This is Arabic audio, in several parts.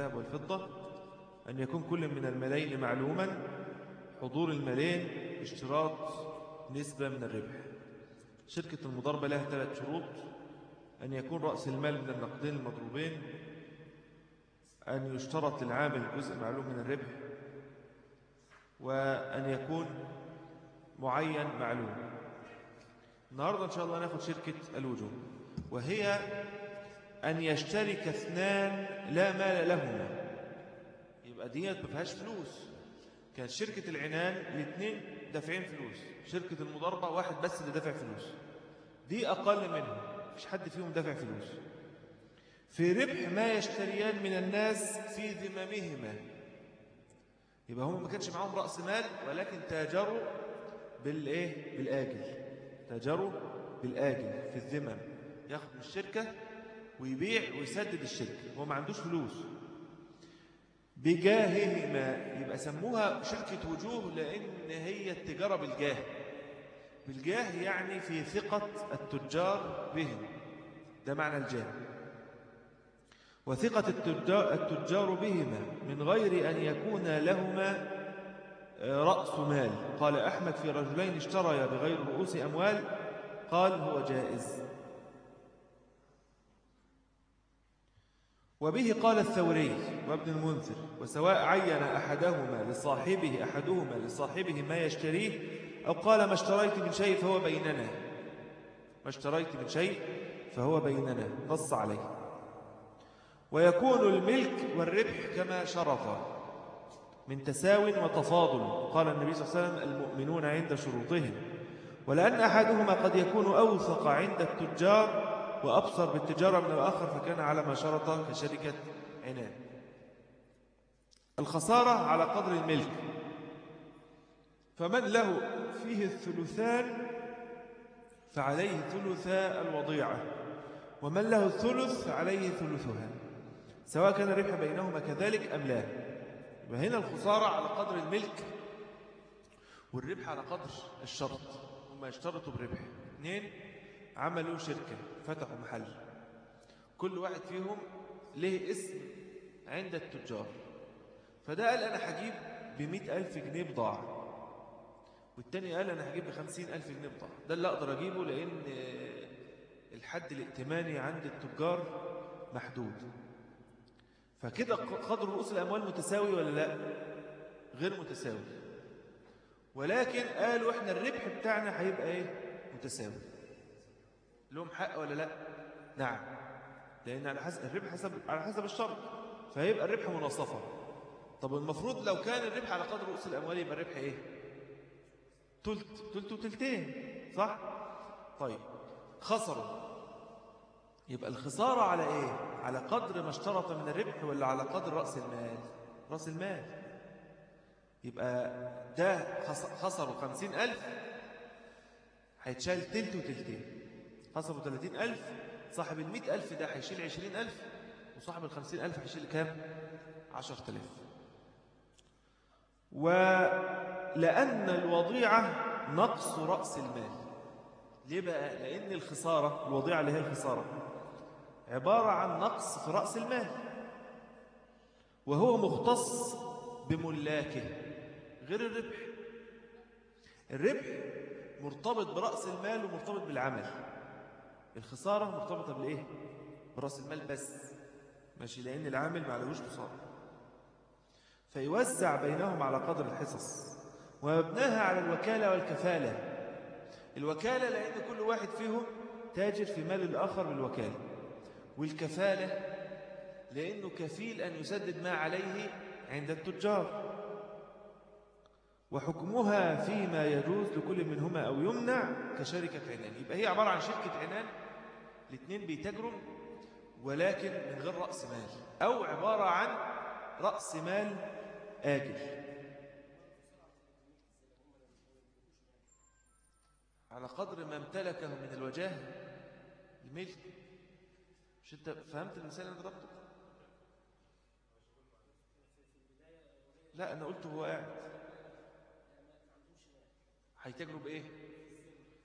الذهب والفضة أن يكون كل من المالين معلوما حضور المالين اشتراط نسبة من الربح. شركة المضاربة لها ثلاث شروط. أن يكون رأس المال من النقدين المضروبين أن يشترط للعامل جزء معلوم من الربح وأن يكون معين معلوم. النهاردة إن شاء الله ناخد شركة الوجوه وهي أن يشترك اثنان لا مال لهما. يبقى ديت ما فيهاش فلوس. كانت شركة العنان الاثنين دافعين فلوس. شركة المضاربة واحد بس اللي دافع فلوس. دي أقل منهم. مش حد فيهم دافع فلوس. في ربح ما يشتريان من الناس في ذممهما. يبقى هم ما كانش معاهم رأس مال ولكن تاجروا بالإيه؟ بالآجل. تاجروا بالآجل في الذمم. ياخد من الشركة ويبيع ويسدد الشركة. هو ما عندوش فلوس. بجاههما يبقى سموها شركة وجوه لأن هي التجارة بالجاه. بالجاه يعني في ثقة التجار بهم. ده معنى الجاه. وثقة التجار بهما من غير أن يكون لهما آه، رأس مال. قال أحمد في رجلين اشتريا بغير رؤوس أموال. قال هو جائز. وبه قال الثوري وابن المنذر وسواء عين أحدهما لصاحبه أحدهما لصاحبه ما يشتريه أو قال ما اشتريت من شيء فهو بيننا. ما اشتريت من شيء فهو بيننا. نص عليه. ويكون الملك والربح كما شرط من تساو وتفاضل. قال النبي صلى الله عليه وسلم المؤمنون عند شروطهم. ولأن أحدهما قد يكون أوثق عند التجار وأبصر بالتجارة من الآخر فكان على ما شرط كشركة عنان الخسارة على قدر الملك. فمن له فيه الثلثان فعليه ثلثا الوضيعة ومن له الثلث عليه ثلثها سواء كان الربح بينهما كذلك أم لا. وهنا الخسارة على قدر الملك والربح على قدر الشرط هم يشترطوا بربح. اثنين عملوا شركة فتحوا محل. كل واحد فيهم له اسم عند التجار. فده قال أنا هجيب بمئة ألف جنيه بضاعة والتاني قال أنا هجيب بخمسين ألف جنيه بضاعة. ده اللي أقدر أجيبه لأن الحد الائتماني عند التجار محدود. فكده قدر رؤوس الأموال متساوي ولا لأ؟ غير متساوي. ولكن قالوا إحنا الربح بتاعنا هيبقى إيه؟ متساوي. لهم حق ولا لا؟ نعم. لأن على حسب الربح حسب على حسب الشرط. فهيبقى الربح مناصفة طب المفروض لو كان الربح على قدر رؤوس الأموال يبقى الربح إيه؟ تلت تلت وتلتين صح؟ طيب. خسروا. يبقى الخسارة على إيه؟ على قدر ما اشترط من الربح ولا على قدر رأس المال؟ رأس المال. يبقى ده خسروا خمسين ألف هيتشال تلت وتلتين. ثلاثين ألف صاحب المئة ألف ده هيشيل عشرين ألف وصاحب الخمسين ألف هيشيل كام؟ عشر تلاف ولأن الوضيعة نقص رأس المال. ليه بقى؟ لأن الخسارة الوضيعة اللي هي الخسارة عبارة عن نقص في رأس المال. وهو مختص بملاكه غير الربح. الربح مرتبط برأس المال ومرتبط بالعمل. الخسارة مرتبطة بالإيه؟ برأس المال بس. ماشي لأن العامل ما عليهوش خسارة. فيوزع بينهم على قدر الحصص ومبناها على الوكالة والكفالة. الوكالة لأن كل واحد فيهم تاجر في مال الآخر بالوكالة. والكفالة لأنه كفيل أن يسدد ما عليه عند التجار. وحكمها فيما يجوز لكل منهما أو يمنع كشركة عنان. يبقى هي عبارة عن شركة عنان. الاثنين بيتجروا ولكن من غير رأس مال أو عبارة عن رأس مال آجل. على قدر ما امتلكه من الوجاه الملك مش أنت فهمت المثال اللي ضربته لا أنا قلت هو قاعد. هيتجروا بإيه؟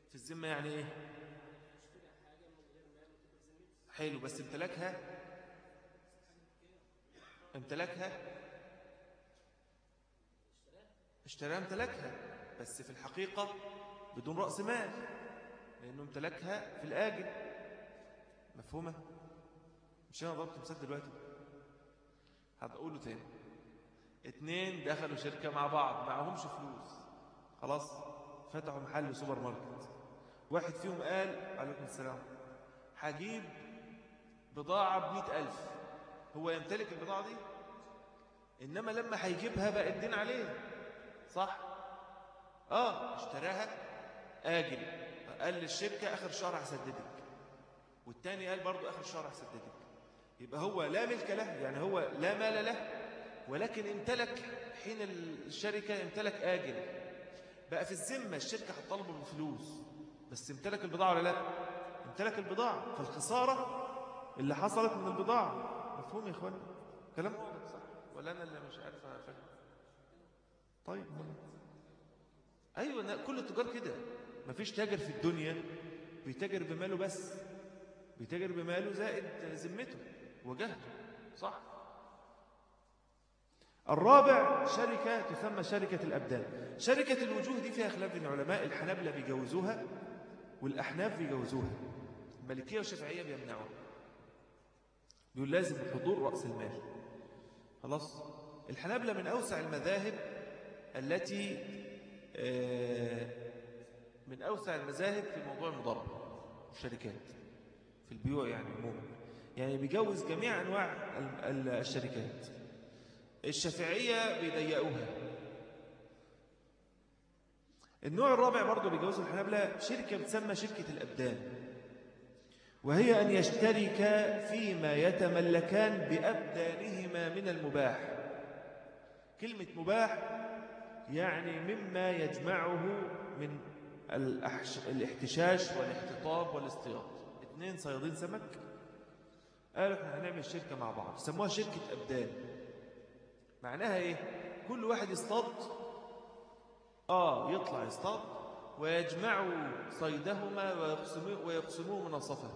في الذمة يعني إيه؟ حلو بس امتلاكها؟ امتلكها اشتراها امتلكها بس في الحقيقة بدون رأس مال لأنه امتلكها في الآجل. مفهومة؟ مش أنا ضربت مثال دلوقتي. هتقوله تاني. اتنين دخلوا شركة مع بعض معهمش فلوس. خلاص؟ فتحوا محل سوبر ماركت. واحد فيهم قال عليكم السلام هجيب بضاعة بمئة ألف. هو يمتلك البضاعة دي؟ إنما لما هيجيبها بقى الدين عليه صح؟ آه اشتراها آجل. قال للشركة آخر شهر هسددك. والتاني قال برضو آخر شهر هسددك. يبقى هو لا ملك له يعني هو لا مال له ولكن امتلك حين الشركة امتلك آجل. بقى في الذمة الشركة هتطلبه بفلوس. بس امتلك البضاعة ولا لا؟ امتلك البضاعة. فالخسارة اللي حصلت من البضاعة. مفهوم يا اخوان كلام واضح صح. ولا أنا اللي مش عارف أفهم؟ طيب. أيوه كل التجار كده. مفيش تاجر في الدنيا بيتاجر بماله بس. بيتاجر بماله زائد ذمته وجهته صح؟ الرابع شركة تسمى شركة الأبدان. شركة الوجوه دي فيها خلاف بين العلماء الحنابلة بيجوزوها والأحناف بيجوزوها. المالكية والشافعية بيمنعوها. بيقول لازم حضور رأس المال. خلاص؟ الحنابلة من أوسع المذاهب التي آه، من أوسع المذاهب في موضوع المضاربة الشركات في البيوع يعني عموما. يعني بيجوز جميع أنواع الشركات. الشافعية بيضيقوها. النوع الرابع برضه بيجوز الحنابلة شركة بتسمى شركة الأبدان. وهي أن يشترك فيما يتملكان بأبدانهما من المباح. كلمة مباح يعني مما يجمعه من الاحتشاش والاحتطاب والاصطياد اثنين صيادين سمك. قالوا إحنا هنعمل شركة مع بعض. سموها شركة أبدان. معناها إيه؟ كل واحد يصطاد. آه يطلع يصطاد ويجمعوا صيدهما ويقسموه, ويقسموه مناصفه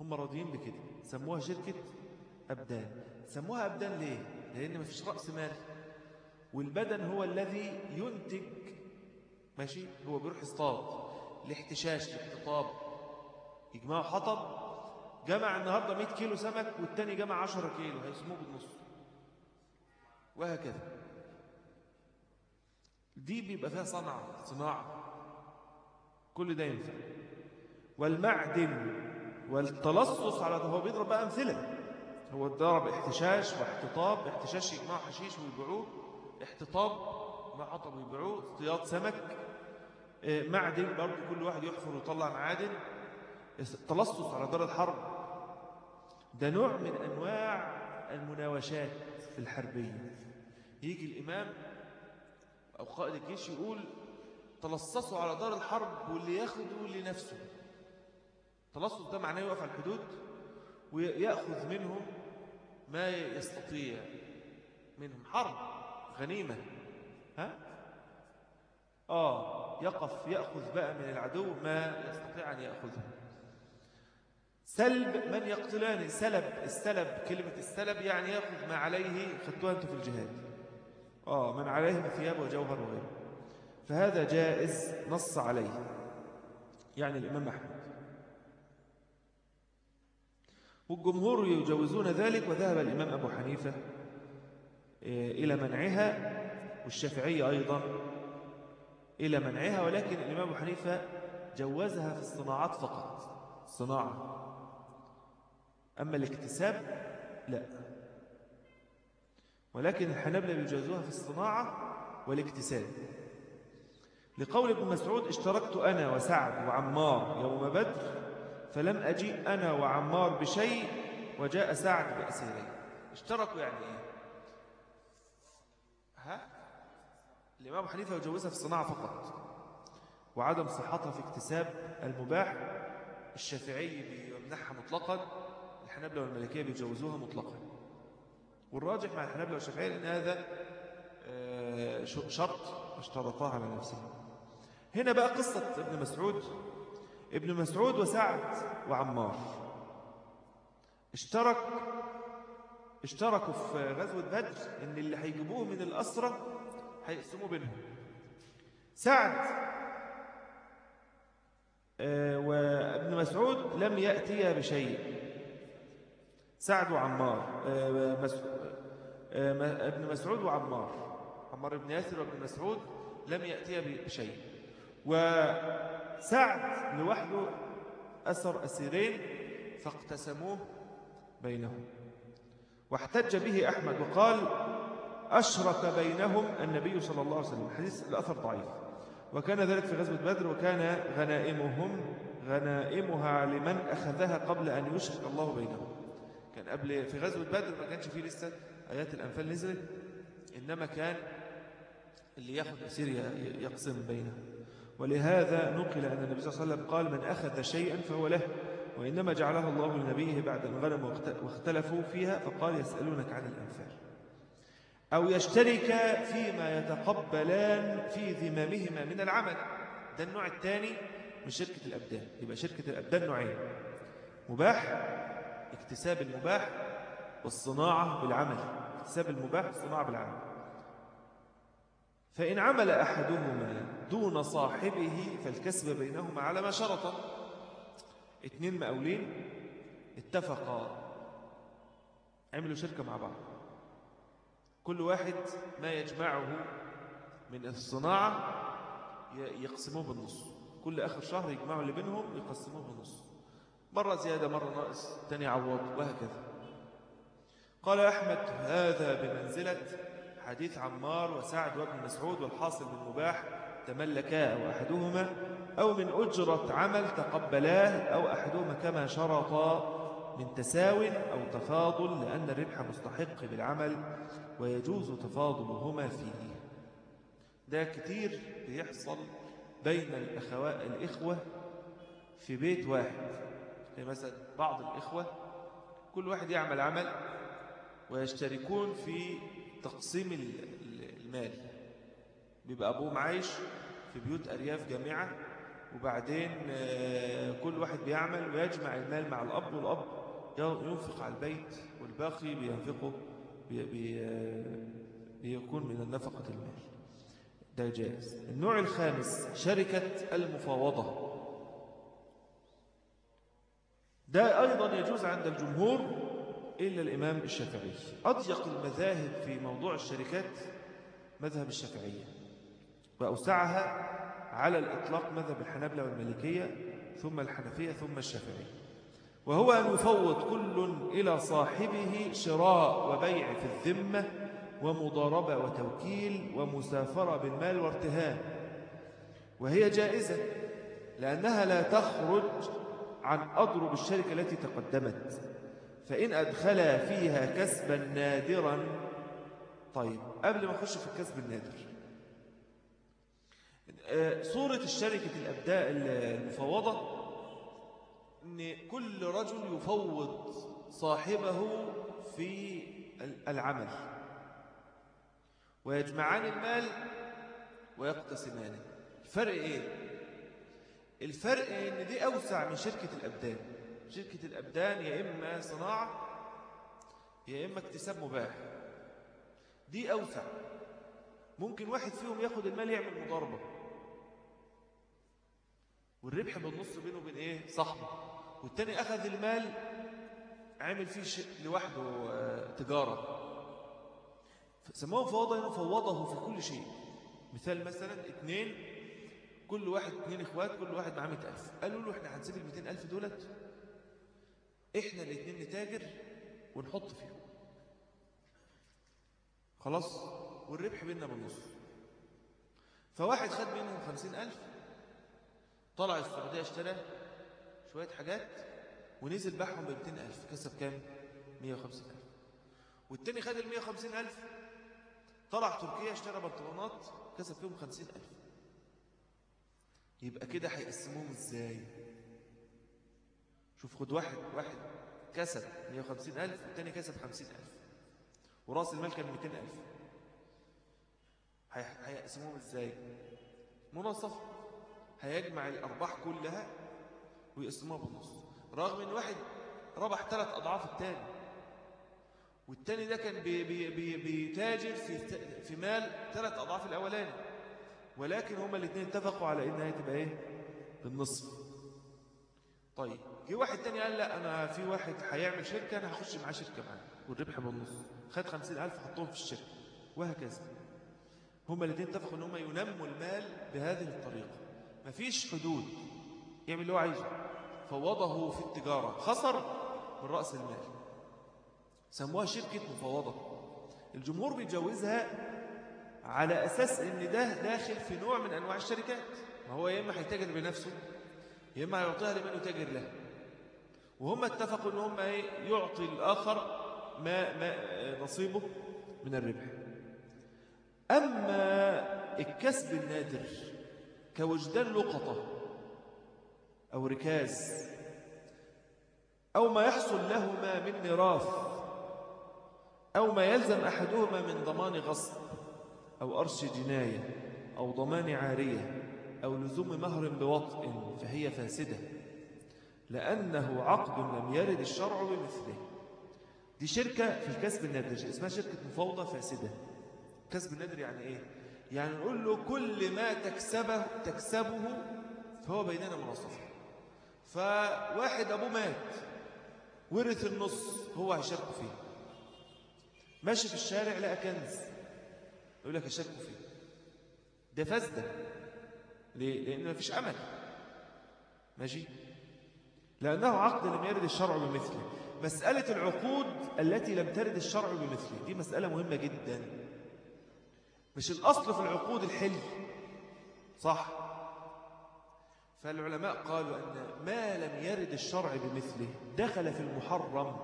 هم راضيين بكده. سموها شركة أبدان. سموها أبدان ليه؟ لأن ما فيش رأس مال. والبدن هو الذي ينتج. ماشي؟ هو بيروح يصطاد. الاحتشاش الاحتطاب يجمعوا حطب. جمع النهاردة 100 كيلو سمك والتاني جمع 10 كيلو. هيسموه بالنص. وهكذا. دي بيبقى فيها صنعة صناعة. كل ده ينفع. والمعدن والتلصص على هو بيضرب بقى أمثلة. هو ضرب احتشاش واحتطاب احتشاش يجمعوا حشيش ويبيعوه احتطاب ما حطب ويبيعوه اصطياد سمك. آه، معدن برضه كل واحد يحفر ويطلع معادن. التلصص على دار الحرب ده نوع من أنواع المناوشات الحربية. يجي الإمام أو قائد الجيش يقول تلصصوا على دار الحرب واللي ياخده لنفسه تلصص ده معناه يقف على الحدود ويأخذ منهم ما يستطيع منهم. حرب غنيمة. ها؟ آه يقف يأخذ بقى من العدو ما يستطيع أن يأخذه. سلب من يقتلان؟ سلب السلب كلمة السلب يعني يأخذ ما عليه خدتوها في الجهاد. آه من عليه من ثياب وجوهر وغيره. فهذا جائز نص عليه يعني الإمام أحمد. والجمهور يجوزون ذلك وذهب الإمام أبو حنيفة آه، إلى منعها والشافعية أيضا إلى منعها ولكن الإمام أبو حنيفة جوزها في الصناعات فقط صناعة. أما الاكتساب لا. ولكن الحنابلة بيجوزوها في الصناعة والاكتساب. لقول ابن مسعود اشتركت أنا وسعد وعمار يوم بدر فلم أجيء أنا وعمار بشيء وجاء سعد بأسيرين. اشتركوا يعني إيه؟ ها؟ الإمام حنيفة يجوزها في الصناعة فقط. وعدم صحتها في اكتساب المباح. الشافعي بيمنحها مطلقا الحنابلة والملكية بيجوزوها مطلقا. والراجح مع الحنابلة والشافعية لأن هذا آه، شرط اشترطها على نفسه. هنا بقى قصة ابن مسعود. ابن مسعود وسعد وعمار. اشترك اشتركوا في غزوة بدر إن اللي هيجيبوه من الأسرة هيقسموا بينهم. سعد آه، وابن مسعود لم يأتي بشيء. سعد وعمار آه، آه، ابن مسعود وعمار. عمار بن ياسر وابن مسعود لم يأتي بشيء. وسعد لوحده أسر أسيرين فاقتسموه بينهم. واحتج به أحمد وقال أشرك بينهم النبي صلى الله عليه وسلم. حديث الأثر ضعيف. وكان ذلك في غزوة بدر وكان غنائمهم غنائمها لمن أخذها قبل أن يشرك الله بينهم. كان قبل في غزوة بدر ما كانش فيه لسه آيات الأنفال نزلت إنما كان اللي يأخذ أسير يقسم بينهم ولهذا نقل أن النبي صلى الله عليه وسلم قال من أخذ شيئا فهو له. وإنما جعلها الله لنبيه بعد الغنم واختلفوا فيها فقال يسألونك عن الأنفال. أو يشترك فيما يتقبلان في ذمامهما من العمل. ده النوع الثاني من شركة الأبدان. يبقى شركة الأبدان نوعين مباح اكتساب المباح والصناعة بالعمل. اكتساب المباح والصناعة بالعمل فإن عمل أحدهما دون صاحبه فالكسب بينهما على ما شرط. اتنين مقاولين اتفقا عملوا شركة مع بعض. كل واحد ما يجمعه من الصناعة يقسموه بالنص. كل آخر شهر يجمعوا اللي بينهم يقسموه بالنص. مرة زيادة مرة ناقص تاني عوض وهكذا. قال أحمد هذا بمنزلة حديث عمار وسعد وابن مسعود والحاصل من مباح تملكا أو أحدهما أو من أجرة عمل تقبلاه أو أحدهما كما شرطا من تساو أو تفاضل لأن الربح مستحق بالعمل ويجوز تفاضلهما فيه. ده كتير بيحصل بين الأخوة الإخوة في بيت واحد. يعني مثلا بعض الإخوة كل واحد يعمل عمل ويشتركون في تقسيم المال. بيبقى أبوه معايش في بيوت أرياف جامعة وبعدين آه، كل واحد بيعمل ويجمع المال مع الأب والأب ينفق على البيت والباقي بينفقه بي بي بيكون من النفقة المال. ده جائز. النوع الخامس شركة المفاوضة. ده أيضا يجوز عند الجمهور إلا الإمام الشافعي. أضيق المذاهب في موضوع الشركات مذهب الشافعية. وأوسعها على الإطلاق مذهب الحنابلة والمالكية ثم الحنفية ثم الشافعية وهو أن يفوض كل إلى صاحبه شراء وبيع في الذمة ومضاربة وتوكيل ومسافرة بالمال وارتهان. وهي جائزة لأنها لا تخرج عن أضرب الشركة التي تقدمت. فإن أدخل فيها كسبا نادرا. طيب قبل ما أخش في الكسب النادر. آه، صورة الشركة الأبداء المفوضة أن كل رجل يفوض صاحبه في العمل. ويجمعان المال ويقتسمانه الفرق إيه؟ الفرق إن دي أوسع من شركة الأبدان شركة الأبدان يا إما صناعة يا إما اكتساب مباح. دي أوسع. ممكن واحد فيهم ياخد المال يعمل مضاربة. والربح بالنص بينه وبين إيه؟ صاحبه. والتاني أخذ المال عمل فيه شيء لوحده آه، تجارة. سموه فوضى فوضه في كل شيء. مثال مثلا اثنين كل واحد اثنين إخوات كل واحد معاه 100000 قالوا له إحنا هنسيب ال 200000 دولت؟ إحنا الاثنين نتاجر ونحط فيهم. خلاص؟ والربح بيننا بالنص. فواحد خد منهم خمسين ألف طلع السعودية اشترى شوية حاجات ونزل باعهم ب ألف كسب كام؟ 150 ألف. والتاني خد ال 150 ألف طلع تركيا اشترى بنطلونات كسب فيهم 50 ألف. يبقى كده هيقسموهم إزاي؟ شوف خد واحد واحد كسب 150 ألف والتاني كسب 50 ألف. وراس المال كان 200 ألف. هيقسموهم إزاي؟ منصف هيجمع الأرباح كلها ويقسموها بالنص. رغم إن واحد ربح ثلاث أضعاف التاني والتاني ده كان بي بي بي بيتاجر في في مال ثلاث أضعاف الأولاني. ولكن هما الاثنين اتفقوا على إنها تبقى إيه؟ بالنصف. طيب. جه واحد تاني قال لا أنا في واحد هيعمل شركة أنا هخش معاه شركة معاه. والربح بالنص. خد خمسين ألف حطهم في الشركة. وهكذا. هما الاثنين اتفقوا إن هما ينموا المال بهذه الطريقة. مفيش حدود. يعمل اللي هو عايزه. فوضه في التجارة. خسر من رأس المال. سموها شركة مفوضة الجمهور بيجوزها على أساس أن ده داخل في نوع من أنواع الشركات. ما هو يا إما هيتاجر بنفسه يا إما هيعطيها لمن يتاجر له. وهم اتفقوا أن هم يعطي الآخر ما, ما نصيبه من الربح. أما الكسب النادر كوجدان لقطة أو ركاز أو ما يحصل لهما من ميراث أو ما يلزم أحدهما من ضمان غصب أو أرش جناية أو ضمان عارية أو لزوم مهر بوطء فهي فاسدة. لأنه عقد لم يرد الشرع بمثله. دي شركة في الكسب النادر اسمها شركة مفاوضة فاسدة. كسب النادر يعني إيه؟ يعني نقول له كل ما تكسبه تكسبه فهو بيننا منصف. فواحد أبوه مات ورث النص هو هيشاركه فيه. ماشي في الشارع لقى كنز. يقول لك هيشاركه فيه. ده فاسدة. ليه؟ لأن ما فيش أمل. ماشي؟ لأنه عقد لم يرد الشرع بمثله. مسألة العقود التي لم ترد الشرع بمثله دي مسألة مهمة جدا. مش الأصل في العقود الحل صح؟ فالعلماء قالوا أن ما لم يرد الشرع بمثله دخل في المحرم.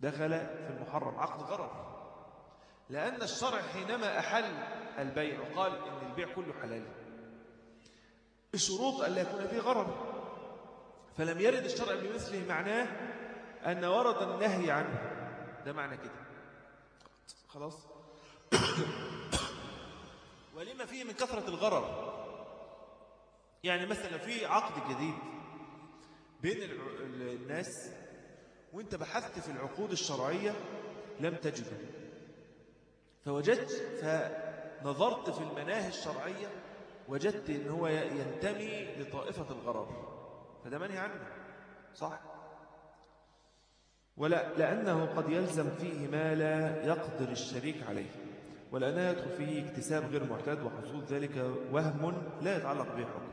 دخل في المحرم عقد غرر لأن الشرع حينما أحل البيع وقال إن البيع كله حلال. الشروط أن لا يكون فيه غرر فلم يرد الشرع بمثله معناه أن ورد النهي عنه. ده معنى كده. خلاص؟ ولما فيه من كثرة الغرر؟ يعني مثلا في عقد جديد بين الناس وانت بحثت في العقود الشرعية لم تجده. فوجدت فنظرت في المناهي الشرعية وجدت إن هو ينتمي لطائفة الغرر. فده منهي عنه. صح. ولا لأنه قد يلزم فيه ما لا يقدر الشريك عليه ولأنه يدخل فيه اكتساب غير معتاد وحصول ذلك وهم لا يتعلق به حكم.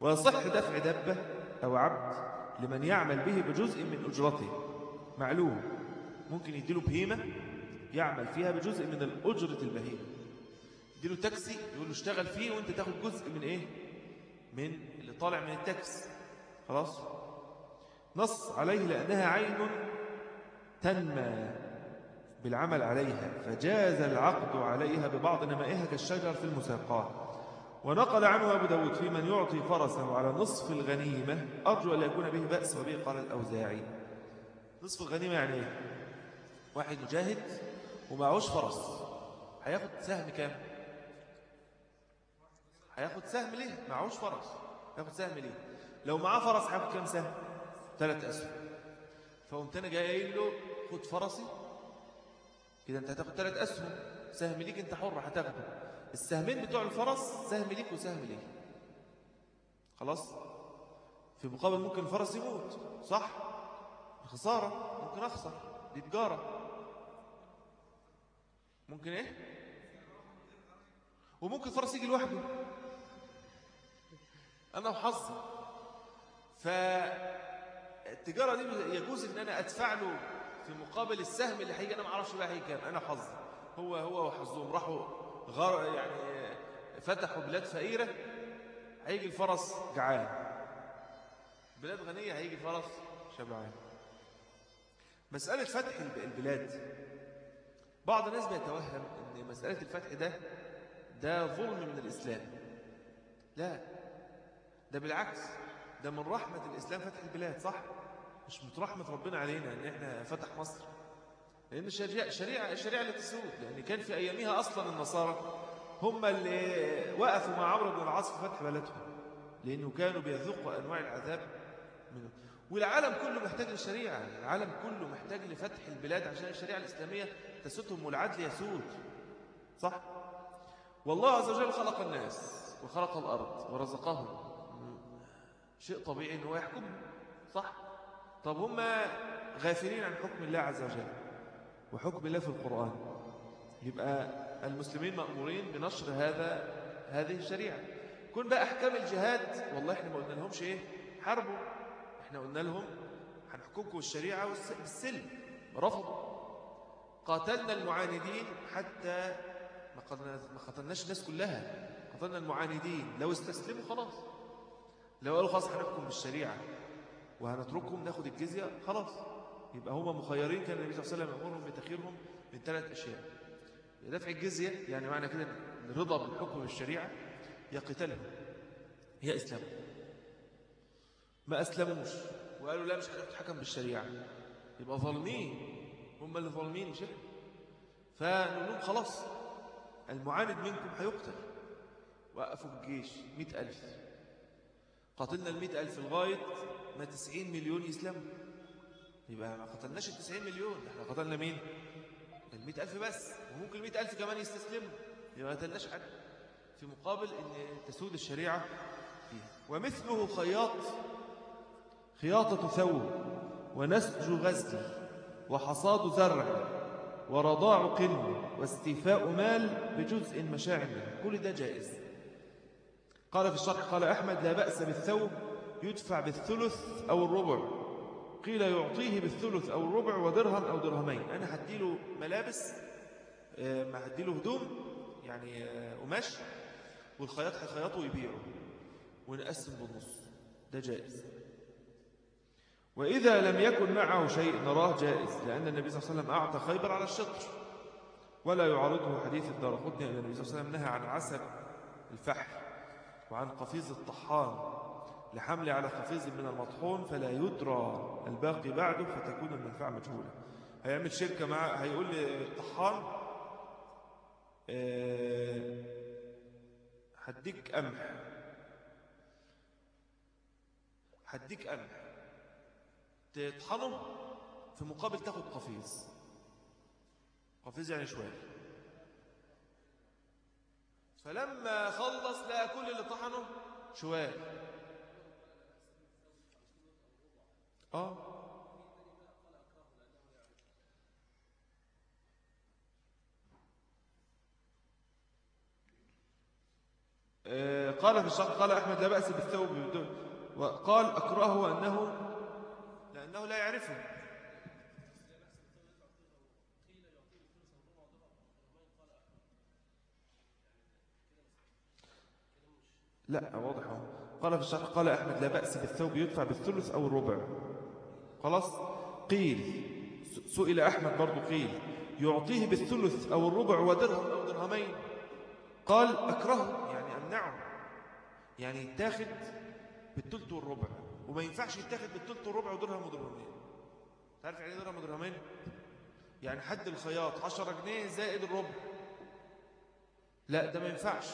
ويصح دفع دبة أو عبد لمن يعمل به بجزء من أجرته. معلوم. ممكن يديله بهيمة يعمل فيها بجزء من الأجرة البهيمة يديله تاكسي يقول له اشتغل فيه وانت تاخد جزء من إيه؟ من طالع من التاكس خلاص؟ نص عليه لأنها عين تنمى بالعمل عليها فجاز العقد عليها ببعض نمائها كالشجر في المساقات ونقل عنه أبو داود في من يعطي فرسه على نصف الغنيمة. أرجو أن يكون به بأس وبه قال الأوزاعي. نصف الغنيمة يعني إيه؟ واحد مجاهد ومعهوش فرس. هياخد سهم كام؟ هياخد سهم ليه؟ معهوش فرس. هياخد سهم ليه؟ لو معاه فرس هياخد كام سهم؟ ثلاث أسهم. فقمت أنا جاي قايل له خد فرسي. كده أنت هتاخد ثلاث أسهم سهم ليك أنت حر هتاخده. السهمين بتوع الفرس سهم ليك وسهم ليه خلاص؟ في مقابل ممكن الفرس يموت صح؟ خسارة ممكن أخسر دي تجارة ممكن إيه؟ وممكن الفرس يجي لوحده. أنا وحظي فالتجارة دي يجوز أن أنا أدفع له في مقابل السهم اللي هيجي أنا ما أعرفش بقى هيجي كام. أنا حظي. هو هو وحظهم. راحوا غار يعني فتحوا بلاد فقيرة هيجي الفرس جعان. بلاد غنية هيجي الفرس شبعان. مسألة فتح البلاد. بعض الناس بيتوهم أن مسألة الفتح ده ده ظلم من الإسلام. لا. ده بالعكس ده من رحمة الإسلام فتح البلاد صح؟ مش من رحمة ربنا علينا أن إحنا فتح مصر. لأن الشريعة الشريعة, الشريعة اللي تسود. لأن كان في أيامها أصلا النصارى هم اللي وقفوا مع عمرو بن العاص في فتح بلدهم لأنه كانوا بيذوقوا أنواع العذاب منه. والعالم كله محتاج للشريعة العالم كله محتاج لفتح البلاد عشان الشريعة الإسلامية تسودهم والعدل يسود صح؟ والله عز وجل خلق الناس وخلق الأرض ورزقهم. شيء طبيعي أنه يحكم صح؟ طب هم غافلين عن حكم الله عز وجل وحكم الله في القرآن يبقى المسلمين مأمورين بنشر هذا هذه الشريعة. كن بقى أحكام الجهاد والله إحنا ما قلنا لهمش إيه؟ حربوا إحنا قلنا لهم هنحكمكم الشريعة بالسلم رفضوا قاتلنا المعاندين حتى ما قتلناش الناس كلها. قتلنا المعاندين لو استسلموا خلاص. لو قالوا خلاص هنحكم بالشريعة وهنتركهم ناخد الجزية خلاص. يبقى هم مخيرين كان النبي صلى الله عليه وسلم يأمرهم بتخيرهم من ثلاث أشياء. دفع الجزية يعني معنى كده الرضا بالحكم بالشريعة يا قتالهم يا إسلام ما أسلموش وقالوا لا مش هنتحكم بالشريعة. يبقى ظالمين هم اللي ظالمين مش إحنا. فنقول لهم خلاص المعاند منكم هيقتل. وقفوا الجيش مئة ألف. قاتلنا المئة ألف لغاية ما تسعين مليون يسلموا. يبقى ما قتلناش التسعين مليون إحنا قتلنا مين؟ المئة ألف بس وممكن المئة ألف كمان يستسلموا. يبقى ما قتلناش حد. في مقابل أن تسود الشريعة فيها. ومثله خياط خياطة ثوب ونسج غزل وحصاد زرع ورضاع قن واستيفاء مال بجزء مشاع كل ده جائز. قال في الشرح قال أحمد لا بأس بالثوب يدفع بالثلث أو الربع. قيل يعطيه بالثلث أو الربع ودرهم أو درهمين. أنا هديله ملابس آه، ما هديله هدوم يعني آه، قماش والخياط هيخيطه ويبيعه ونقسم بالنص. ده جائز. وإذا لم يكن معه شيء نراه جائز لأن النبي صلى الله عليه وسلم أعطى خيبر على الشطر. ولا يعارضه حديث الدار أن النبي صلى الله عليه وسلم نهى عن عسل الفحل وعن قفيز الطحان لحمل على قفيز من المطحون فلا يدرى الباقي بعده فتكون المنفعة مجهولة. هيعمل شركة مع هيقول لي طحان آه، هديك قمح. هديك قمح. تطحنه في مقابل تاخد قفيز. قفيز يعني شوية. فلما خلص لقى كل اللي طحنه شوية آه. آه، قال في الشرح قال أحمد لا بأس بالثوب. وقال أكرهه أنه لأنه لا يعرفه. لا واضح قال في الشرح قال أحمد لا بأس بالثوب يدفع بالثلث أو الربع. خلاص؟ قيل. سئل أحمد برضو قيل. يعطيه بالثلث أو الربع ودرهم أو درهمين. قال أكرهه يعني أمنعه. يعني يتاخد بالثلث والربع. وما ينفعش يتاخد بالثلث والربع ودرهم ودرهمين. تعرف يعني إيه درهم ودرهمين؟ يعني حد الخياط 10 جنيه زائد الربع. لا ده ما ينفعش.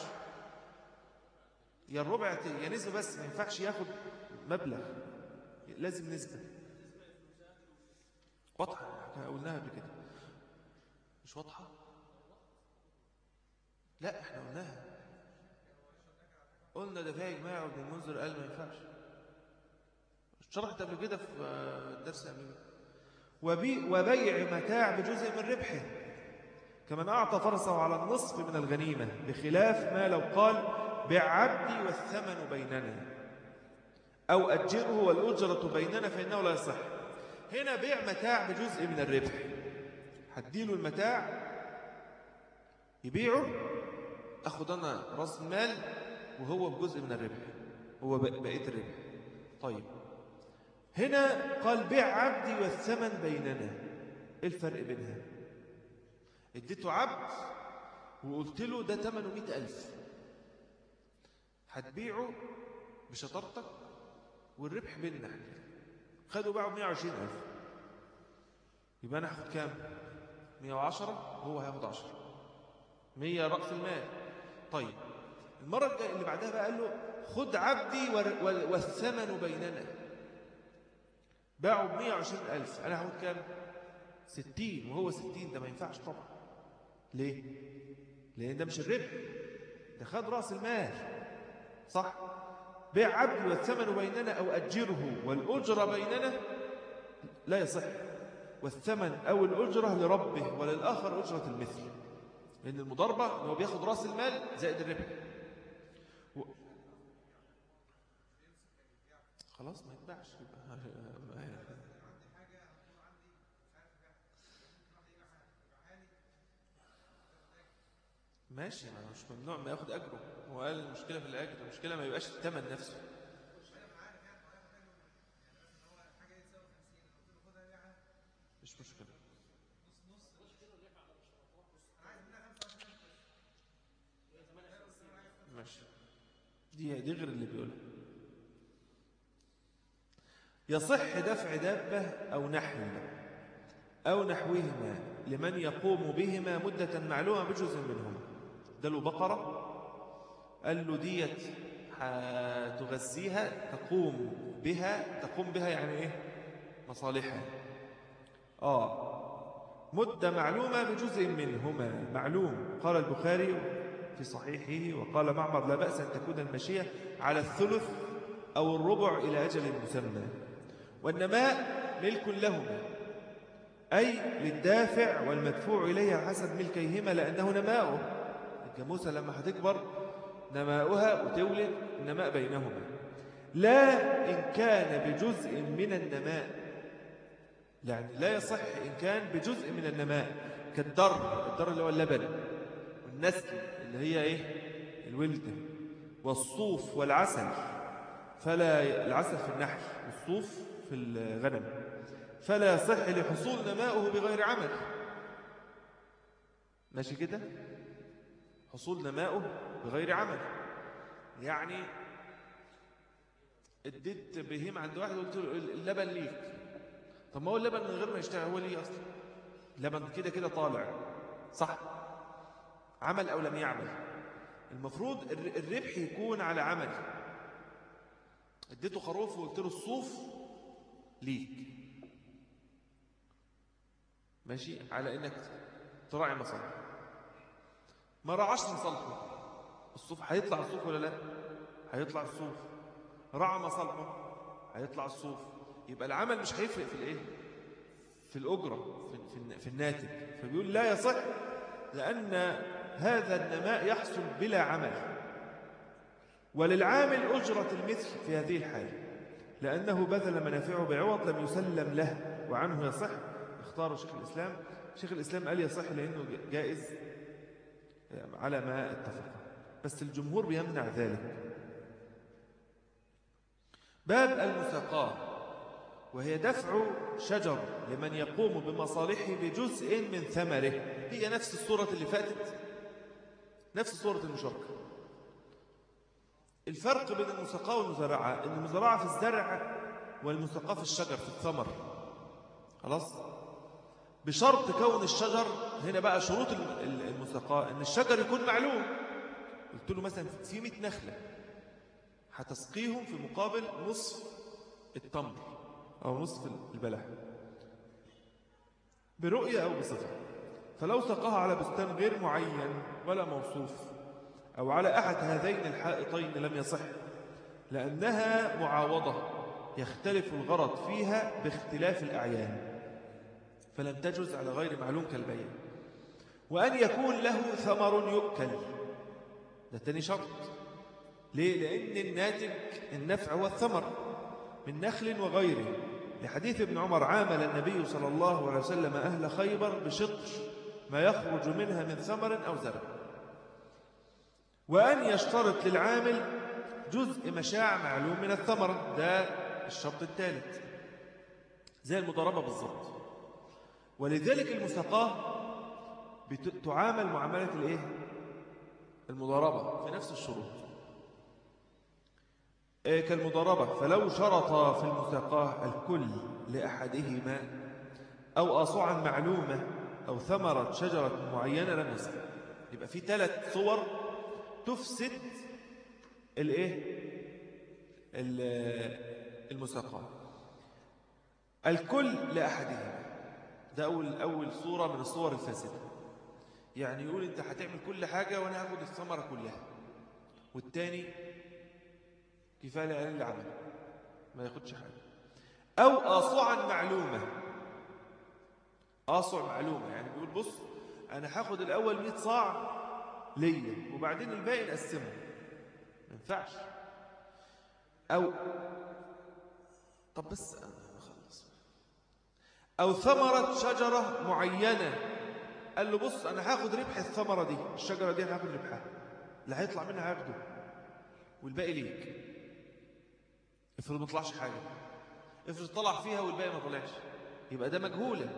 يا الربع يا نسبة بس ما ينفعش ياخد مبلغ. لازم نسبة. واضحة قلناها قبل كده. مش واضحة؟ لا إحنا قلناها. قلنا ده فيها اجماع وابن المنذر قال ما ينفعش. شرحت قبل كده في الدرس قبل وبيع متاع بجزء من ربحه. كمن أعطى فرسه على النصف من الغنيمة بخلاف ما لو قال بع عبدي والثمن بيننا. أو أجره والأجرة بيننا فإنه لا يصح. هنا بيع متاع بجزء من الربح. هديله المتاع يبيعه أخذ أنا رأس المال وهو بجزء من الربح. هو بقية الربح. طيب. هنا قال بيع عبدي والثمن بيننا. إيه الفرق بينها؟ اديته عبد وقلت له ده ثمنه مئة ألف. هتبيعه بشطارتك والربح بيننا خدوا باعوا 120 ألف. يبقى أنا هاخد كام؟ 110 وهو هياخد 10 100 رأس المال. طيب المرة اللي بعدها بقى قال له خد عبدي والثمن بيننا. باعوا ب 120 ألف. أنا هقول كام؟ 60 وهو 60 ده ما ينفعش طبعا. ليه؟ لأن ده مش الربح ده خد رأس المال. صح؟ بيع عبد والثمن بيننا أو أجره والأجرة بيننا؟ لا يصح. والثمن أو الأجرة لربه وللآخر أجرة المثل. لأن المضاربة هو بياخد رأس المال زائد الربح. و... خلاص ما يتباعش ماشي ما مش ممنوع ما ياخد أجره. هو قال المشكلة في الأجر المشكلة ما يبقاش الثمن نفسه. مش مشكلة. ماشي. دي دي غير اللي بيقولها. يصح دفع دابة أو نحل أو نحوهما لمن يقوم بهما مدة معلومة بجزء منهما. ده له بقرة. قال له ديت هتغذيها تقوم بها. تقوم بها يعني إيه؟ مصالحها. آه. مدة معلومة بجزء منهما. معلوم. قال البخاري في صحيحه وقال معمر لا بأس أن تكون المشية على الثلث أو الربع إلى أجل مسمى. والنماء ملك لهما. أي للدافع والمدفوع إليه حسب ملكيهما لأنه نماؤه. الجاموسة لما هتكبر نماؤها وتولد النماء بينهما. لا إن كان بجزء من النماء. يعني لا يصح إن كان بجزء من النماء. كالدر الدر اللي هو اللبن والنسل اللي هي إيه؟ الولدة والصوف والعسل. فلا العسل في النحل والصوف في الغنم. فلا يصح لحصول نماؤه بغير عمل. ماشي كده؟ حصول نماؤه بغير عمل. يعني اديت بهيم عند واحد وقلت له اللبن ليك. طب ما هو اللبن من غير ما يشتغل هو ليه أصلا؟ اللبن كده كده طالع. صح. عمل أو لم يعمل. المفروض الربح يكون على عمل. اديته خروف وقلت له الصوف ليك. ماشي؟ على إنك تراعي مصالح ما رعاش مصالحه الصوف هيطلع الصوف ولا لا؟ هيطلع الصوف. رعى مصالحه هيطلع الصوف. يبقى العمل مش هيفرق في الايه؟ في الأجرة في, في الناتج. فبيقول لا يصح لأن هذا النماء يحصل بلا عمل. وللعامل أجرة المثل في هذه الحالة لأنه بذل منافعه بعوض لم يسلم له وعنه يصح. اختاره شيخ الإسلام. شيخ الإسلام قال يصح لأنه جائز. على ما اتفق. بس الجمهور بيمنع ذلك. باب المساقات وهي دفع شجر لمن يقوم بمصالحه بجزء من ثمره. هي نفس الصورة اللي فاتت. نفس صورة المشاركة. الفرق بين المساقاة والمزارعة إن المزارعة في الزرع والمساقاة في الشجر في الثمر. خلاص؟ بشرط كون الشجر هنا بقى شروط المساقاة إن الشجر يكون معلوم. قلت له مثلا في 100 نخلة هتسقيهم في مقابل نصف التمر أو نصف البلح. برؤية أو بصفة. فلو سقاها على بستان غير معين ولا موصوف أو على أحد هذين الحائطين لم يصح لأنها معاوضة يختلف الغرض فيها باختلاف الأعيان. فلم تجز على غير معلوم كالبيع. وأن يكون له ثمر يؤكل. ده تاني شرط. ليه؟ لأن الناتج النفع هو الثمر من نخل وغيره. لحديث ابن عمر عامل النبي صلى الله عليه وسلم أهل خيبر بشطر ما يخرج منها من ثمر أو زرع. وأن يشترط للعامل جزء مشاع معلوم من الثمرة ده الشرط الثالث. زي المضاربة بالضبط. ولذلك المساقاه تعامل معاملة الايه؟ المضاربة. في نفس الشروط. إيه كالمضاربة. فلو شرط في المساقاه الكل لأحدهما أو أصعا معلومة أو ثمرة شجرة معينة لم يصح يبقى في ثلاث صور تفسد الايه؟ المساقاه الكل لأحدهما. ده أول, أول صورة من الصور الفاسدة. يعني يقول أنت هتعمل كل حاجة وأنا هاخد الثمرة كلها. والتاني كفاية قال اللي عمل ما ياخدش حاجة. أو آصعا معلومة. آصع معلومة. يعني بيقول بص أنا هاخد الأول 100 صاع ليا وبعدين الباقي نقسمه. ما ينفعش. أو طب بس أنا أخلص أو ثمرة شجرة معينة. قال له بص أنا هاخد ربح الثمرة دي الشجرة دي أنا هاخد ربحها. اللي هيطلع منها هاخده. والباقي ليك. افرض ما طلعش حاجة. افرض طلع فيها والباقي ما طلعش. يبقى ده مجهولة.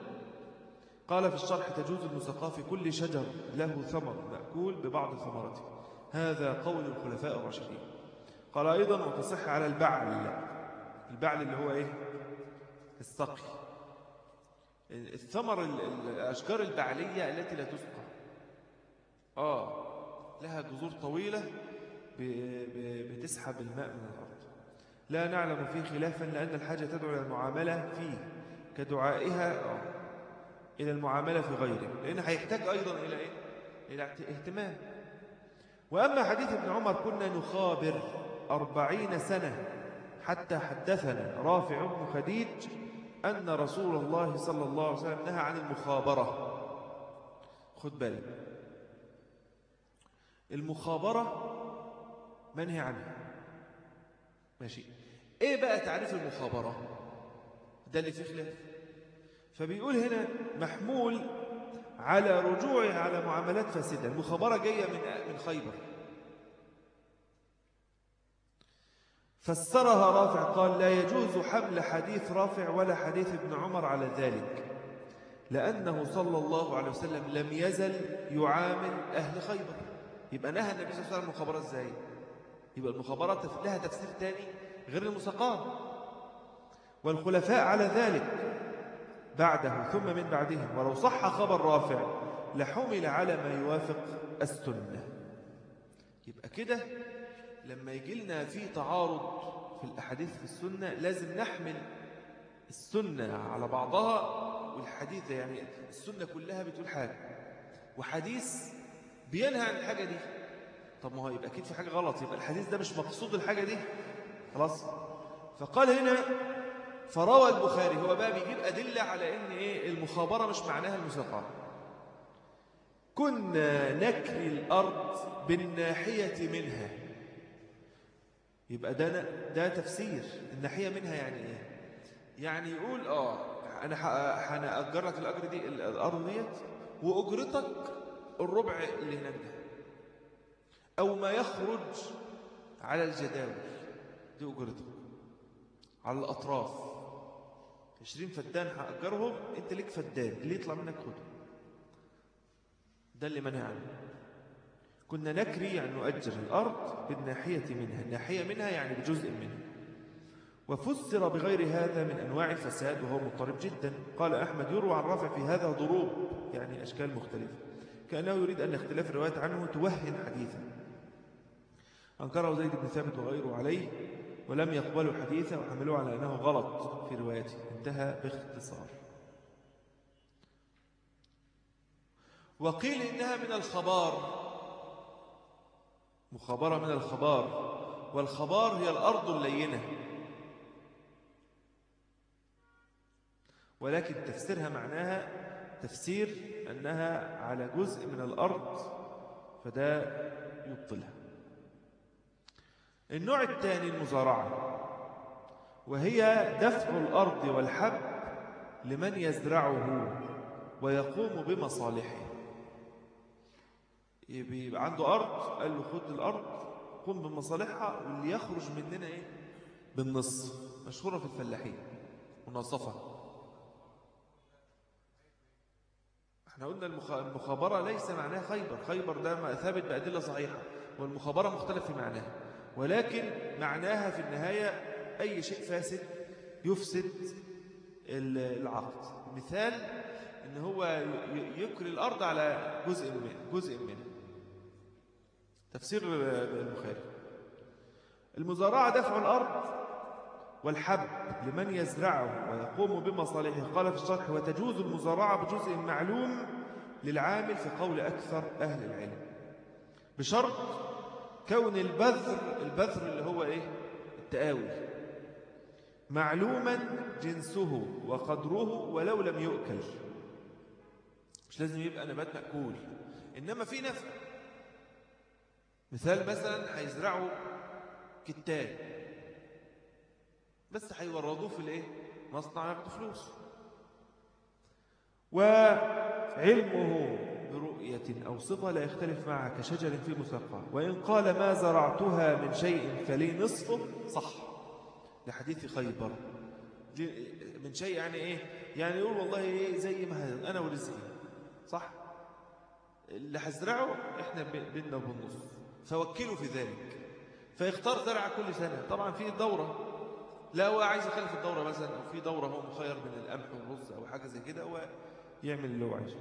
قال في الشرح تجوز المساقاة في كل شجر له ثمر مأكول ببعض ثمرته. هذا قول الخلفاء الراشدين. قال أيضا وتصح على البعل. البعل اللي هو إيه؟ السقي. الثمر الأشجار البعلية التي لا تسقى. آه لها جذور طويلة بتسحب الماء من الأرض. لا نعلم فيه خلافا لأن الحاجة تدعو إلى المعاملة فيه كدعائها آه إلى المعاملة في غيره. لأن هيحتاج أيضا إلى إيه؟ إلى اهتمام. وأما حديث ابن عمر كنا نخابر أربعين سنة حتى حدثنا. رافع بن خديج أن رسول الله صلى الله عليه وسلم نهى عن المخابرة. خد بالك المخابرة منهي عنها. ماشي. إيه بقى تعريف المخابرة؟ ده اللي فيه خلاف. فبيقول هنا محمول على رجوعه على معاملات فاسدة. المخابرة جاية من من خيبر. فسرها رافع قال لا يجوز حمل حديث رافع ولا حديث ابن عمر على ذلك لأنه صلى الله عليه وسلم لم يزل يعامل أهل خيبر. يبقى نهى النبي صلى الله عليه وسلم المخابرة إزاي؟ يبقى المخابرات لها تفسير تاني غير المساقات والخلفاء على ذلك بعده ثم من بعدهم ولو صح خبر رافع لحمل على ما يوافق السنة. يبقى كده لما يجي لنا في تعارض في الأحاديث في السنة لازم نحمل السنة على بعضها والحديث يعني السنة كلها بتقول حاجة. وحديث بينهى عن الحاجة دي. طب ما هو يبقى أكيد في حاجة غلط يبقى الحديث ده مش مقصود الحاجة دي. خلاص؟ فقال هنا فروى البخاري هو بقى بيجيب أدلة على أن إيه؟ المخابرة مش معناها المساقة كنا نكري الأرض بالناحية منها. يبقى ده, ده تفسير. الناحية منها يعني إيه؟ يعني يقول آه أنا هنأجر لك الأجر دي الأرض ديت وأجرتك الربع اللي هناك ده. أو ما يخرج على الجداول. دي أجرتك. على الأطراف. 20 فدان هأجرهم أنت ليك فدان. اللي يطلع منك خده. ده اللي منع عنه. كنا نكري يعني نؤجر الأرض بالناحية منها. الناحية منها يعني بجزء منها. وفسر بغير هذا من أنواع الفساد وهو مضطرب جدا. قال أحمد يروى عن رافع في هذا ضروب يعني أشكال مختلفة. كأنه يريد أن اختلاف الروايات عنه توهن حديثا. أنكره زيد بن ثابت وغيره عليه ولم يقبلوا حديثه وحملوه على أنه غلط في روايته. انتهى باختصار. وقيل إنها من الخبار. مخابرة من الخبار والخبار هي الأرض اللينة. ولكن تفسيرها معناها تفسير أنها على جزء من الأرض فده يبطلها. النوع الثاني المزارعة وهي دفع الأرض والحب لمن يزرعه ويقوم بمصالحه. يبقى عنده أرض قال له خد الأرض قم بمصالحها واللي يخرج مننا إيه؟ بالنص مشهورة في الفلاحين مناصفة إحنا قلنا المخابرة ليس معناها خيبر خيبر ده ثابت بأدلة صحيحة والمخابرة مختلف في معناها ولكن معناها في النهاية أي شيء فاسد يفسد العقد. مثال إن هو يكري الأرض على جزء منه جزء منه. تفسير البخاري. المزارعة دفع الأرض والحب لمن يزرعه ويقوم بمصالحه. قال في الشرح وتجوز المزارعة بجزء معلوم للعامل في قول أكثر أهل العلم. بشرط كون البذر البذر اللي هو إيه؟ التآوي معلوما جنسه وقدره ولو لم يؤكل. مش لازم يبقى نبات مأكول. إنما في نفع. مثال مثلا هيزرعوا كتان. بس هيوردوه في الإيه؟ مصنع ياخدوا فلوس. وعلمه برؤية أو صفة لا يختلف معها كشجر في مسقى. وإن قال ما زرعتها من شيء فلي نصفه صح. لحديث خيبر. من شيء يعني إيه؟ يعني يقول والله إيه؟ زي ما أنا ورزقي. صح؟ اللي هزرعه إحنا بيننا وبالنص فوكلوا في ذلك. فيختار زرع كل سنة. طبعا في دورة. لا هو عايز يخلف الدورة مثلا أو في دورة هو مخير من القمح والرز أو حاجة زي كده ويعمل اللي هو عايزه.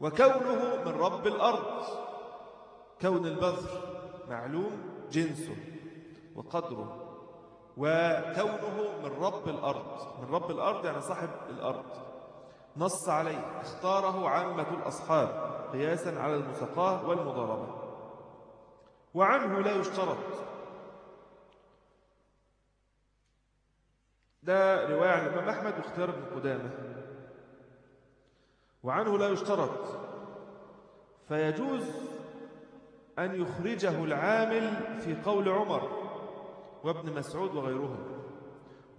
وكونه من رب الأرض. كون البذر معلوم جنسه وقدره. وكونه من رب الأرض. من رب الأرض يعني صاحب الأرض. نص عليه. اختاره عامة الأصحاب قياسا على المسقاه والمضاربة. وعنه لا يشترط. ده رواية عن الإمام أحمد واختيار ابن قدامة. وعنه لا يشترط. فيجوز أن يخرجه العامل في قول عمر وابن مسعود وغيرهم.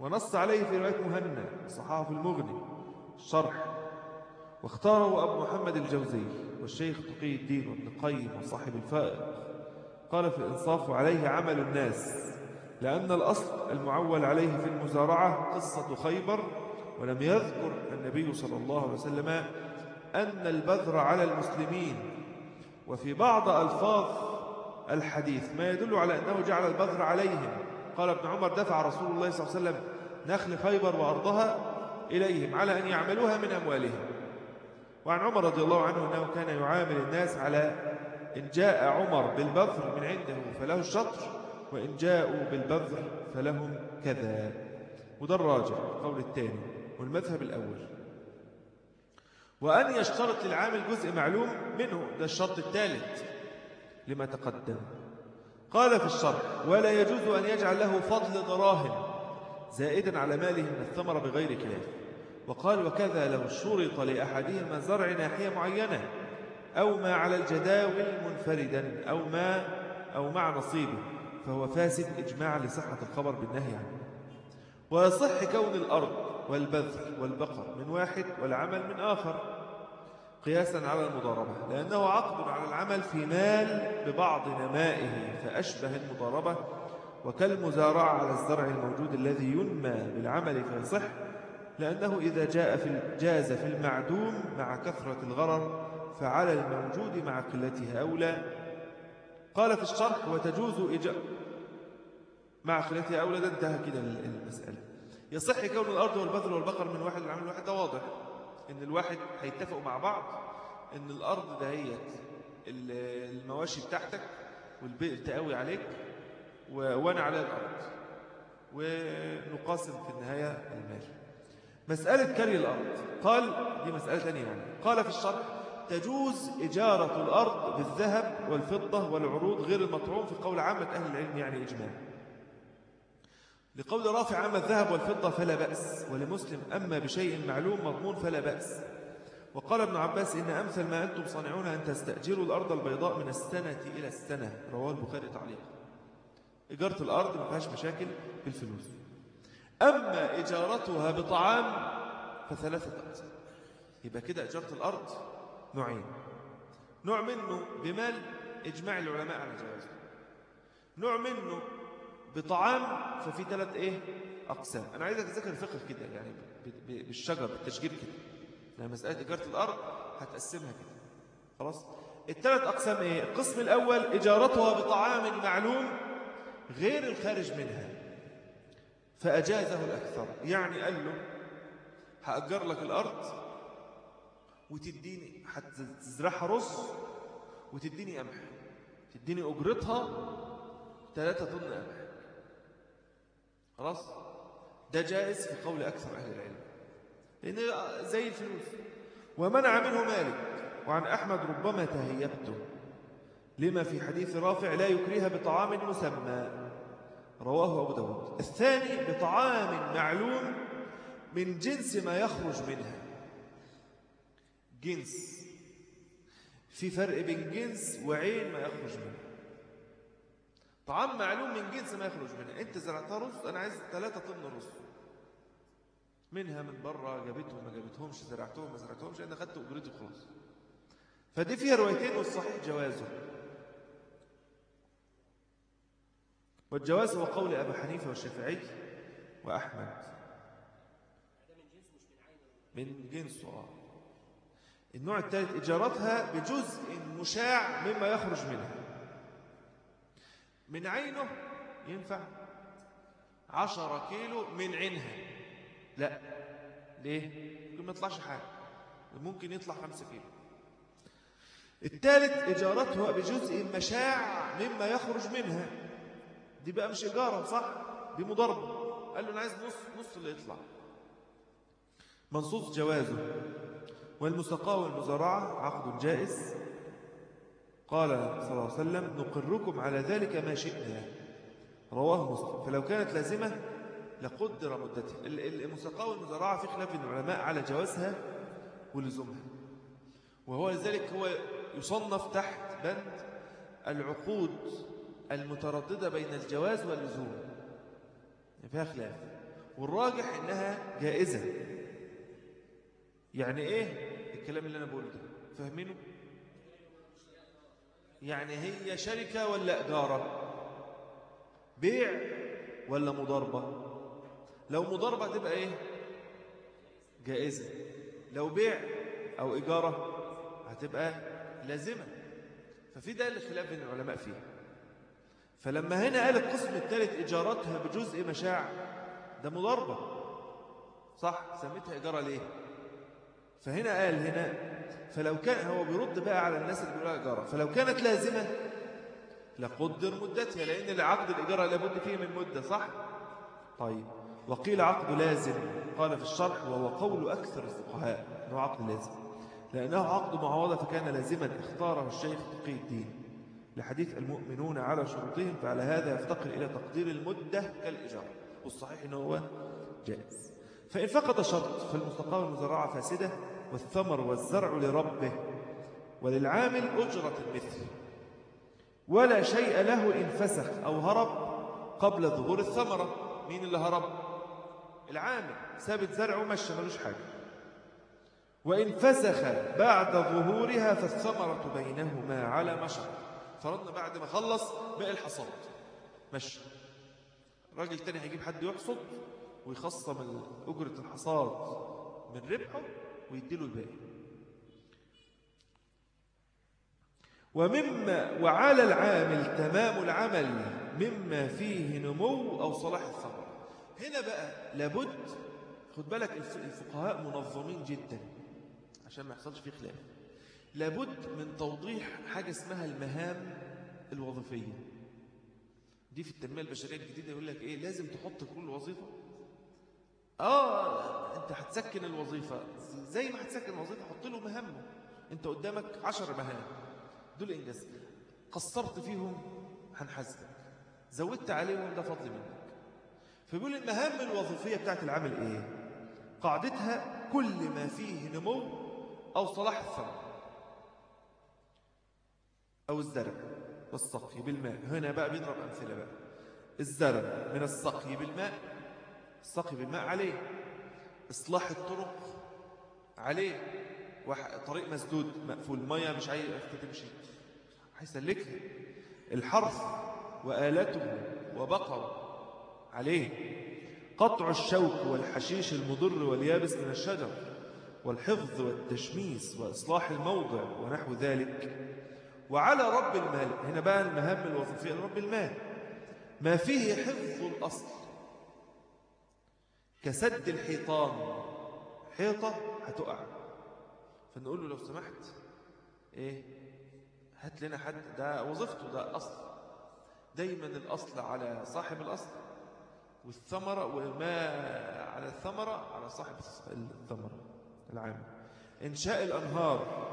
ونص عليه في رواية مهنا صحاح في المغني الشرح واختاره أبو محمد الجوزي والشيخ تقي الدين وابن القيم وصاحب الفائق. قال في الإنصاف عليه عمل الناس لأن الأصل المعول عليه في المزارعة قصة خيبر ولم يذكر النبي صلى الله عليه وسلم أن البذر على المسلمين. وفي بعض ألفاظ الحديث ما يدل على أنه جعل البذر عليهم. قال ابن عمر دفع رسول الله صلى الله عليه وسلم نخل خيبر وأرضها إليهم على أن يعملوها من أموالهم. وعن عمر رضي الله عنه أنه كان يعامل الناس على إن جاء عمر بالبذر من عنده فله الشطر وإن جاءوا بالبذر فلهم كذا. وده الراجع القول الثاني والمذهب الأول. وأن يشترط للعامل جزء معلوم منه ده الشرط الثالث لما تقدم. قال في الشرح ولا يجوز أن يجعل له فضل دراهم زائدا على ماله من الثمرة بغير كلاف وقال وكذا لو شرط لأحدهما زرع ناحية معينة أو ما على الجداول منفردا أو ما أو مع نصيبه فهو فاسد إجماعا لصحة الخبر بالنهي عنه. ويصح كون الأرض والبذر والبقر من واحد والعمل من آخر قياسا على المضاربة لأنه عقد على العمل في مال ببعض نمائه فأشبه المضاربة. وكالمزارعة على الزرع الموجود الذي ينمى بالعمل فيصح لأنه إذا جاء في جاز في المعدوم مع كثرة الغرر فعلى الموجود مع قلته أولى قال في الشرح وتجوز إجاء مع خلافها أولا انتهى كده المسألة. يصح كون الأرض والبذل والبقر من واحد العمل واحد. ده واضح. إن الواحد هيتفقوا مع بعض إن الأرض دهيت المواشي بتاعتك والبئر تقوي عليك وأنا على الأرض. ونقاسم في النهاية المال. مسألة كري الأرض. قال دي مسألة ثانية يعني. قال في الشرح تجوز إجارة الأرض بالذهب والفضة والعروض غير المطعوم في قول عامة أهل العلم يعني إجماع. لقول رافع أما الذهب والفضة فلا بأس ولمسلم أما بشيء معلوم مضمون فلا بأس. وقال ابن عباس إن أمثل ما أنتم صانعون أن تستأجروا الأرض البيضاء من السنة إلى السنة. رواه البخاري تعليق إجارة الأرض ما فيهاش مشاكل في الفلوس أما إجارتها بطعام فثلاثة أقسام يبقى كده إجارة الأرض نوعين نوع منه بمال إجماع العلماء على جوازه نوع منه بطعام ففي ثلاث إيه؟ أقسام. أنا عايزك تذكر الفقه كده يعني بالشجر بالتشجير كده. يعني مسألة إجارة الأرض هتقسمها كده. خلاص؟ الثلاث أقسام إيه؟ القسم الأول إجارتها بطعام معلوم غير الخارج منها. فأجازه الأكثر. يعني قال له هأجر لك الأرض وتديني هتزرعها رز وتديني قمح. تديني أجرتها ثلاثة طن قمح. خلاص؟ ده جائز في قول أكثر أهل العلم. لأن زي الفلوس. ومنع منه مالك. وعن أحمد ربما تهيبته لما في حديث رافع لا يكريها بطعام مسمى. رواه أبو داود. الثاني بطعام معلوم من جنس ما يخرج منها. جنس. في فرق بين جنس وعين ما يخرج منها طعام معلوم من جنس ما يخرج منها انت زرعتها رز أنا عايز ثلاثة طن رز. منها من بره جابتهم ما جابتهمش زرعتهم ما زرعتهمش أنا خدت اجرتي خلاص فدي فيها روايتين والصحيح جوازه. والجواز هو قول أبا حنيفة والشافعي وأحمد. من جنسه آه. النوع الثالث إجارتها بجزء مشاع مما يخرج منها. من عينه ينفع عشرة كيلو من عينها. لا. ليه؟ ممكن ما يطلعش حاجة. ممكن يطلع خمسة كيلو. الثالث إجارتها بجزء مشاع مما يخرج منها. دي بقى مش إيجارة صح؟ دي مضاربة. قال له أنا عايز نص نص اللي يطلع. منصوص جوازه. والمساقاة والمزارعة عقد جائز. قال صلى الله عليه وسلم نقركم على ذلك ما شئنا. رواه مسلم. فلو كانت لازمة لقدر مدتها. المساقاة والمزارعة في خلاف العلماء على جوازها ولزومها. وهو لذلك هو يصنف تحت بند العقود المترددة بين الجواز واللزوم. فيها خلاف. والراجح إنها جائزة. يعني إيه؟ الكلام اللي أنا بقوله ده. فاهمينه؟ يعني هي شركة ولا إدارة؟ بيع ولا مضاربة؟ لو مضاربة تبقى إيه؟ جائزة. لو بيع أو إجارة هتبقى لازمة. ففي ده الخلاف بين العلماء فيه. فلما هنا قال القسم الثالث إجارتها بجزء مشاع ده مضاربة. صح؟ سميتها إجارة ليه؟ فهنا قال هنا فلو كان هو بيرد بقى على الناس اللي بيقولوا إجارة فلو كانت لازمة لقدر مدتها لأن العقد الإجارة لابد فيه من مدة صح؟ طيب وقيل عقد لازم قال في الشرح وهو قول أكثر الفقهاء أنه عقد لازم لأنه عقد معاوضة فكان لازما اختاره الشيخ تقي الدين لحديث المؤمنون على شروطهم فعلى هذا يفتقر إلى تقدير المدة كالإجارة والصحيح أنه هو جائز. فإن فقد شرط فالمستقام المزرعة فاسدة والثمر والزرع لربه وللعامل أجرة المثل ولا شيء له إن فسخ أو هرب قبل ظهور الثمرة. مين اللي هرب؟ العامل. ثابت زرع ومشى ملوش حاجة. وإن فسخ بعد ظهورها فالثمرة بينهما على مشر فرضنا بعد ما خلص بقى الحصاد. ماشي راجل تاني هيجيب حد يحصد. ويخصم أجرة الحصاد من ربحه ويديله الباقي. ومما وعلى العامل تمام العمل مما فيه نمو أو صلاح الثمر هنا بقى لابد خد بالك الفقهاء منظمين جدا عشان ما يحصلش فيه خلاف. لابد من توضيح حاجة اسمها المهام الوظيفية. دي في التنمية البشرية الجديدة يقول لك إيه لازم تحط كل وظيفة آه أنت هتسكن الوظيفة. زي ما هتسكن الوظيفة حط له مهمة أنت قدامك عشر مهام. دول إنجاز. قصرت فيهم هنحاسبك. زودت عليهم ده فضل منك. فبيقول المهام الوظيفية بتاعت العمل إيه؟ قاعدتها كل ما فيه نمو أو صلاح الثمر أو الزرع والسقي بالماء. هنا بقى بيضرب أمثلة بقى. الزرع من السقي بالماء السقي بالماء عليه. إصلاح الطرق عليه. طريق مسدود مقفول مية مش عايز تمشي. هيسلكها الحرث وآلته وبقر عليه. قطع الشوك والحشيش المضر واليابس من الشجر والحفظ والتشميس وإصلاح الموضع ونحو ذلك. وعلى رب المال. هنا بقى المهام الوظيفية. لرب المال. ما فيه حفظ الأصل. كسد الحيطان. حيطة هتقع. فنقول له لو سمحت إيه هات لنا حد. ده وظيفته ده أصل دايما الأصل على صاحب الأصل. والثمرة وما على الثمرة على صاحب الثمرة العام إنشاء الأنهار.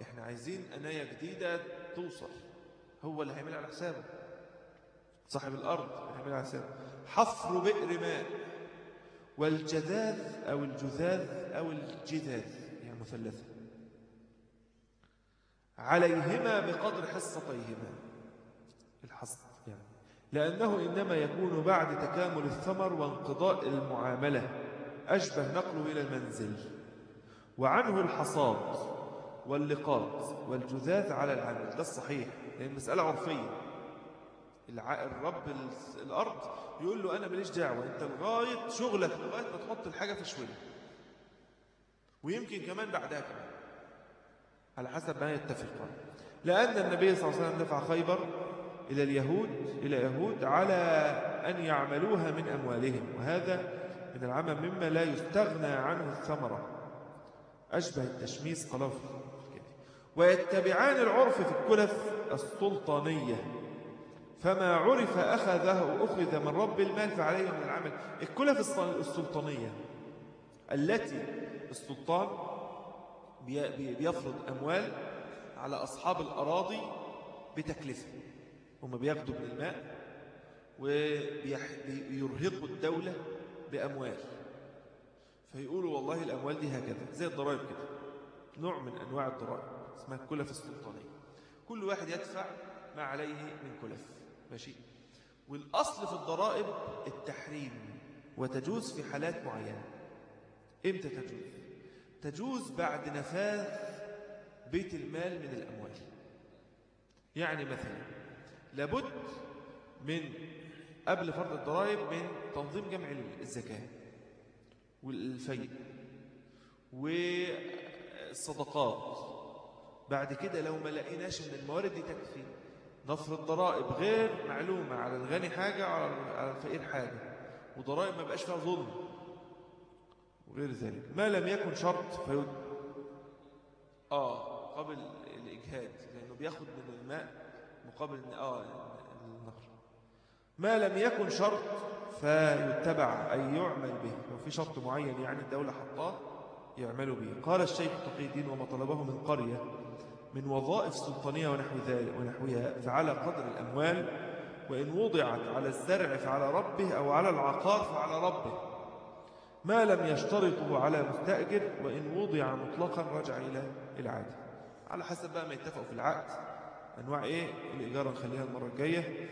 إحنا عايزين أناية جديدة توصل. هو اللي هيعمل على حسابه. صاحب الأرض هيعمل على حسابه. حفر بئر ماء. والجذاذ أو الجذاذ أو الجذاذ يعني مثلثة. عليهما بقدر حصتيهما. الحصد يعني. لأنه إنما يكون بعد تكامل الثمر وانقضاء المعاملة. أشبه نقله إلى المنزل. وعنه الحصاد واللقاط والجذاذ على العمل. ده الصحيح لأن مسألة عرفية. الرب الأرض يقول له أنا ماليش دعوة أنت لغاية شغلك لغاية ما تحط الحاجة في شوية. ويمكن كمان بعدها كمان. على حسب ما يتفقون لأن النبي صلى الله عليه وسلم دفع خيبر إلى اليهود إلى يهود على أن يعملوها من أموالهم. وهذا من العمل مما لا يستغنى عنه الثمرة. أشبه التشميس قلوف ويتبعان العرف في الكلف السلطانية. فما عرف أخذه أخذ من رب المال فعليه من العمل. الكلف السلطانية التي السلطان بيفرض أموال على أصحاب الأراضي بتكلفة. هم بياخدوا من الماء ويرهقوا الدولة بأموال. فيقولوا والله الأموال دي هكذا زي الضرائب كده. نوع من أنواع الضرائب اسمها الكلف السلطانية. كل واحد يدفع ما عليه من كلف. ماشي. والأصل في الضرائب التحريم وتجوز في حالات معينة. إمتى تجوز؟ تجوز بعد نفاذ بيت المال من الأموال. يعني مثلا لابد من قبل فرض الضرائب من تنظيم جمع الزكاة والفيء والصدقات. بعد كده لو ما لقيناش من الموارد دي تكفي نفرض ضرائب غير معلومة على الغني حاجة على الفقير حاجة. وضرائب ما بقاش فيها ظلم. وغير ذلك. ما لم يكن شرط فيد آه قبل الإجهاد لأنه بياخد من الماء مقابل آه النهر ما لم يكن شرط فيتبع أي يعمل به. لو في شرط معين يعني الدولة حطاه يعملوا به. قال الشيخ تقي الدين وما طلبه من قرية من وظائف سلطانية ونحو ذلك ونحوها فعلى قدر الأموال وإن وضعت على الزرع فعلى ربه أو على العقار فعلى ربه. ما لم يشترطه على مستأجر وإن وضع مطلقا رجع إلى العادة على حسب بقى ما يتفقوا في العقد. أنواع إيه؟ الإيجار نخليها المرة الجاية.